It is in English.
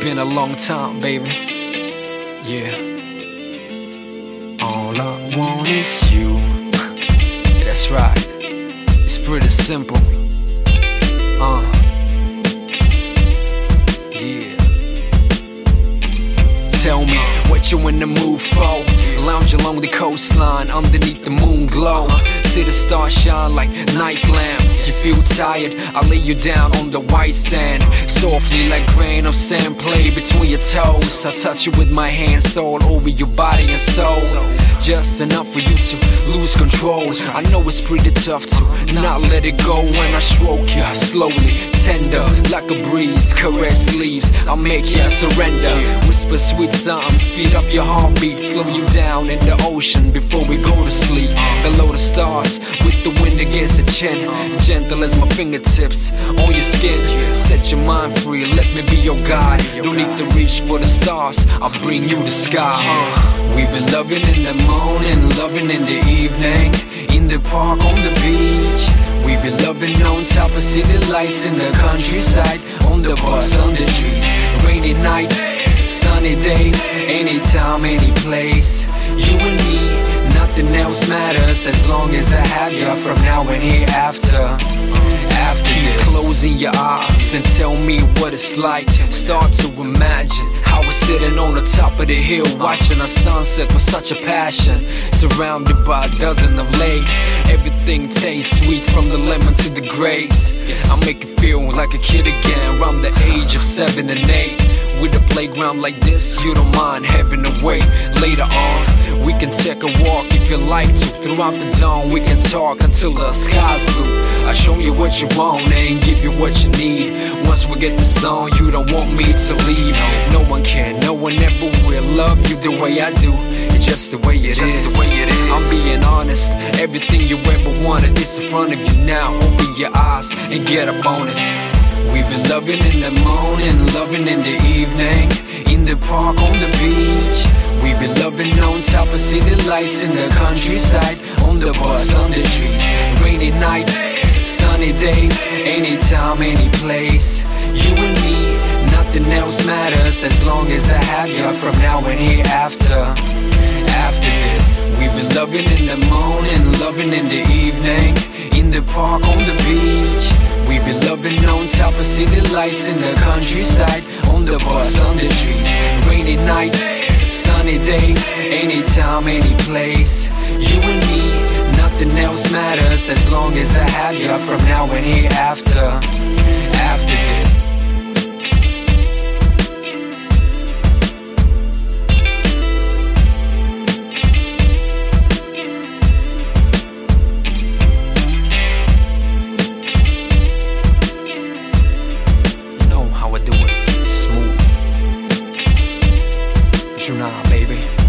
been a long time, baby. Yeah. All I want is you. Yeah, that's right. It's pretty simple. Uh. Yeah. Tell me what you in the mood for. Lounge along the coastline underneath the moon glow. See the stars shine like night lamps. You feel tired, I lay you down on the white sand. Softly like grain of sand play between your toes. I touch you with my hands all over your body and soul. Just enough for you to lose control. I know it's pretty tough to not let it go when I stroke you slowly, tender like a breeze. Caress leaves, I'll make you surrender. Whisper sweet songs, speed up your heartbeat, slow you down in the ocean before we go to sleep. Chin, gentle as my fingertips on your skin. Set your mind free, let me be your guide. Don't need to reach for the stars, I'll bring you the sky. We've been loving in the morning, loving in the evening, in the park on the beach. We've been loving on top of city lights in the countryside, on the bus, on the trees. Rainy nights, sunny days, anytime, any place. You and me, else matters as long as I have you from now and hereafter. After this, closing your eyes and tell me what it's like. Start to imagine how we're sitting on the top of the hill, watching a sunset with such a passion. Surrounded by a dozen of lakes, everything tastes sweet from the lemon to the grapes. I make it feel like a kid again, around the age of seven and eight. With a playground like this, you don't mind having to wait. Later on, we can take a walk if you like to. Throughout the dawn, we can talk until the sky's blue. I show you what you want and give you what you need. Once we get this on, you don't want me to leave. No one can, no one ever will love you the way I do. It's just the way it is. I'm being honest. Everything you ever wanted is in front of you now. Open your eyes and get up on it. We've been loving in the morning, loving in the evening, in the park on the beach. We've been loving on top of city lights in the countryside, on the bus, on the trees. Rainy nights, sunny days, anytime, any place. You and me, nothing else matters as long as I have you from now and hereafter. After this, we've been loving in the morning, loving in the evening, the park on the beach. We've been loving on top of city lights in the countryside, on the bus, on the trees. Rainy night, sunny days, anytime, any place. You and me, nothing else matters as long as I have you from now and hereafter. After this. You know, baby.